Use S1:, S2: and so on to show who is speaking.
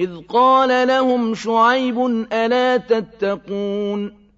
S1: إِذْ قَالَ لَهُمْ شُعَيْبٌ أَلَا تَتَّقُونَ